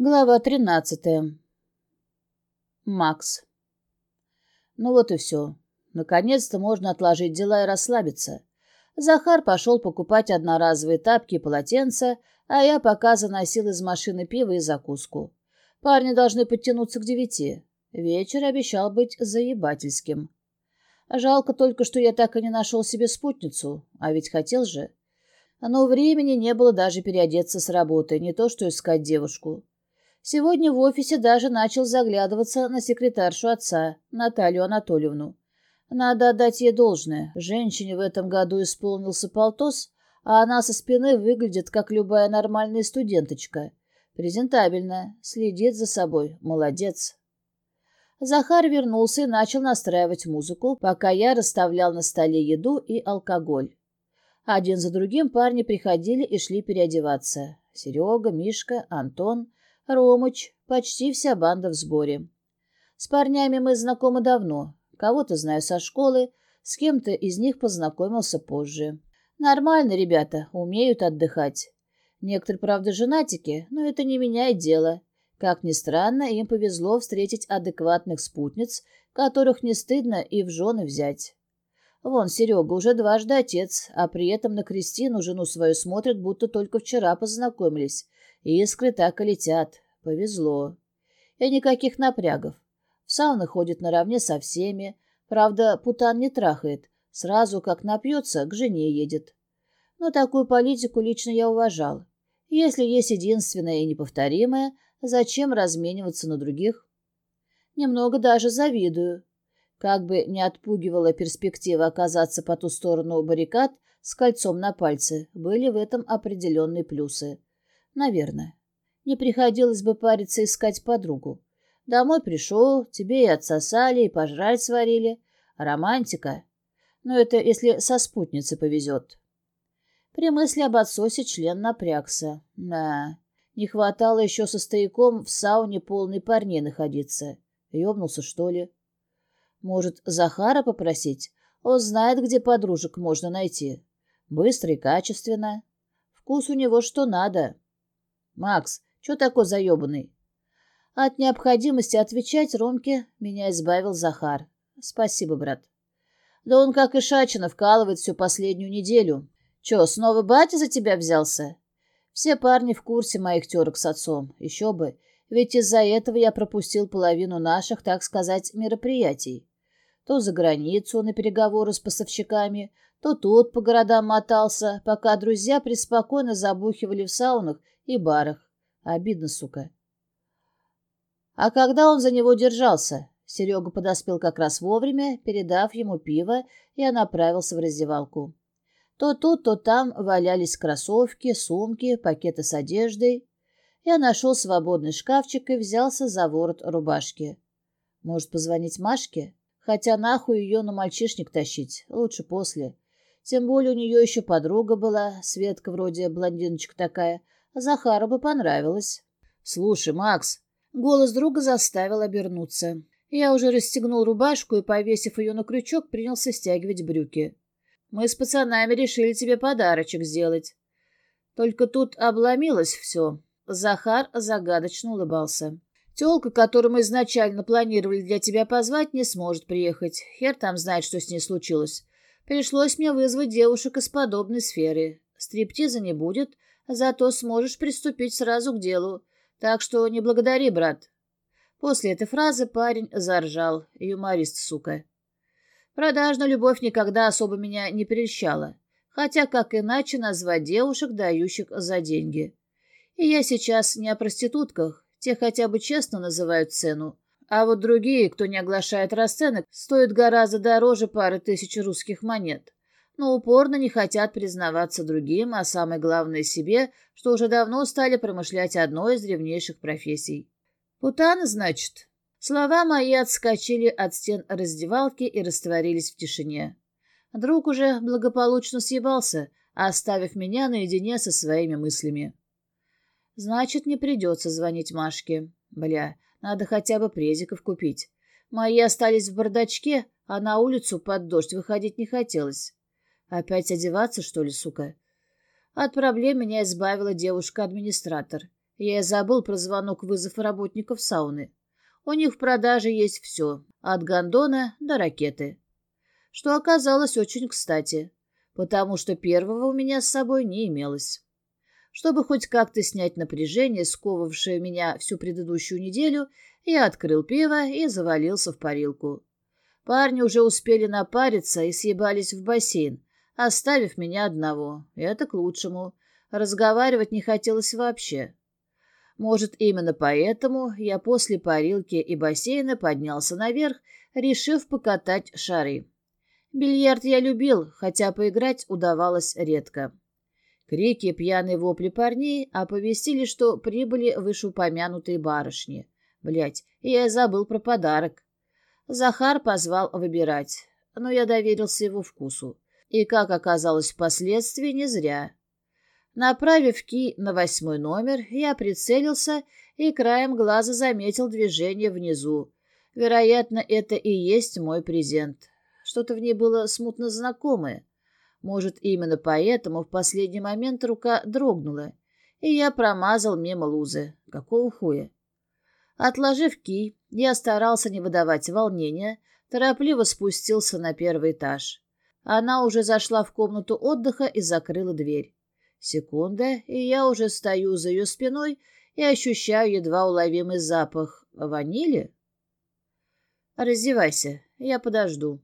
Глава тринадцатая. Макс. Ну вот и все. Наконец-то можно отложить дела и расслабиться. Захар пошел покупать одноразовые тапки и полотенца, а я пока заносил из машины пиво и закуску. Парни должны подтянуться к девяти. Вечер обещал быть заебательским. Жалко только, что я так и не нашел себе спутницу, а ведь хотел же. Но времени не было даже переодеться с работы, не то что искать девушку. Сегодня в офисе даже начал заглядываться на секретаршу отца, Наталью Анатольевну. Надо отдать ей должное. Женщине в этом году исполнился полтос, а она со спины выглядит, как любая нормальная студенточка. Презентабельная, следит за собой, молодец. Захар вернулся и начал настраивать музыку, пока я расставлял на столе еду и алкоголь. Один за другим парни приходили и шли переодеваться. Серега, Мишка, Антон — Ромыч, почти вся банда в сборе. С парнями мы знакомы давно. Кого-то знаю со школы, с кем-то из них познакомился позже. Нормально ребята, умеют отдыхать. Некоторые, правда, женатики, но это не меняет дело. Как ни странно, им повезло встретить адекватных спутниц, которых не стыдно и в жены взять. Вон, Серега уже дважды отец, а при этом на Кристину, жену свою, смотрят, будто только вчера познакомились, Искры так и летят. Повезло. И никаких напрягов. В сауны ходит наравне со всеми. Правда, путан не трахает. Сразу, как напьется, к жене едет. Но такую политику лично я уважал. Если есть единственное и неповторимое, зачем размениваться на других? Немного даже завидую. Как бы не отпугивала перспектива оказаться по ту сторону баррикад с кольцом на пальце, были в этом определенные плюсы. Наверное. Не приходилось бы париться искать подругу. Домой пришел, тебе и отсосали, и пожрать сварили. Романтика. Но это если со спутницей повезет. При мысли об отсосе член напрягся. Да, не хватало еще со стояком в сауне полной парней находиться. Ёбнулся, что ли? Может, Захара попросить? Он знает, где подружек можно найти. Быстро и качественно. Вкус у него что надо. «Макс, что такой заебанный?» От необходимости отвечать Ромке меня избавил Захар. «Спасибо, брат». «Да он, как и Шачина, вкалывает всю последнюю неделю. Че, снова батя за тебя взялся?» «Все парни в курсе моих терок с отцом. Еще бы. Ведь из-за этого я пропустил половину наших, так сказать, мероприятий. То за границу на переговоры с поставщиками, то тут по городам мотался, пока друзья преспокойно забухивали в саунах и барах. Обидно, сука. А когда он за него держался? Серега подоспел как раз вовремя, передав ему пиво, и я направился в раздевалку. То тут, то там валялись кроссовки, сумки, пакеты с одеждой. Я нашел свободный шкафчик и взялся за ворот рубашки. Может, позвонить Машке? Хотя нахуй ее на мальчишник тащить, лучше после. Тем более у нее еще подруга была, Светка вроде блондиночка такая, Захару бы понравилось. «Слушай, Макс...» Голос друга заставил обернуться. Я уже расстегнул рубашку и, повесив ее на крючок, принялся стягивать брюки. «Мы с пацанами решили тебе подарочек сделать. Только тут обломилось все». Захар загадочно улыбался. «Телка, которую мы изначально планировали для тебя позвать, не сможет приехать. Хер там знает, что с ней случилось. Пришлось мне вызвать девушек из подобной сферы. Стриптиза не будет, Зато сможешь приступить сразу к делу. Так что не благодари, брат. После этой фразы парень заржал. Юморист, сука. Продажная любовь никогда особо меня не прельщала. Хотя как иначе назвать девушек, дающих за деньги? И я сейчас не о проститутках. Те хотя бы честно называют цену. А вот другие, кто не оглашает расценок, стоят гораздо дороже пары тысяч русских монет но упорно не хотят признаваться другим, а самое главное себе, что уже давно стали промышлять одной из древнейших профессий. «Путана, значит?» Слова мои отскочили от стен раздевалки и растворились в тишине. Друг уже благополучно съебался, оставив меня наедине со своими мыслями. Значит, не придется звонить Машке. Бля, надо хотя бы презиков купить. Мои остались в бардачке, а на улицу под дождь выходить не хотелось. Опять одеваться, что ли, сука? От проблем меня избавила девушка-администратор. Я и забыл про звонок вызов работников сауны. У них в продаже есть все, от гондона до ракеты. Что оказалось очень кстати, потому что первого у меня с собой не имелось. Чтобы хоть как-то снять напряжение, сковывавшее меня всю предыдущую неделю, я открыл пиво и завалился в парилку. Парни уже успели напариться и съебались в бассейн, оставив меня одного. Это к лучшему. Разговаривать не хотелось вообще. Может, именно поэтому я после парилки и бассейна поднялся наверх, решив покатать шары. Бильярд я любил, хотя поиграть удавалось редко. Крики пьяные вопли парней оповестили, что прибыли вышеупомянутые барышни. Блять, я забыл про подарок. Захар позвал выбирать, но я доверился его вкусу. И, как оказалось впоследствии, не зря. Направив ки на восьмой номер, я прицелился и краем глаза заметил движение внизу. Вероятно, это и есть мой презент. Что-то в ней было смутно знакомое. Может, именно поэтому в последний момент рука дрогнула, и я промазал мимо лузы. Какого хуя? Отложив ки, я старался не выдавать волнения, торопливо спустился на первый этаж. Она уже зашла в комнату отдыха и закрыла дверь. Секунда, и я уже стою за ее спиной и ощущаю едва уловимый запах ванили. «Раздевайся, я подожду».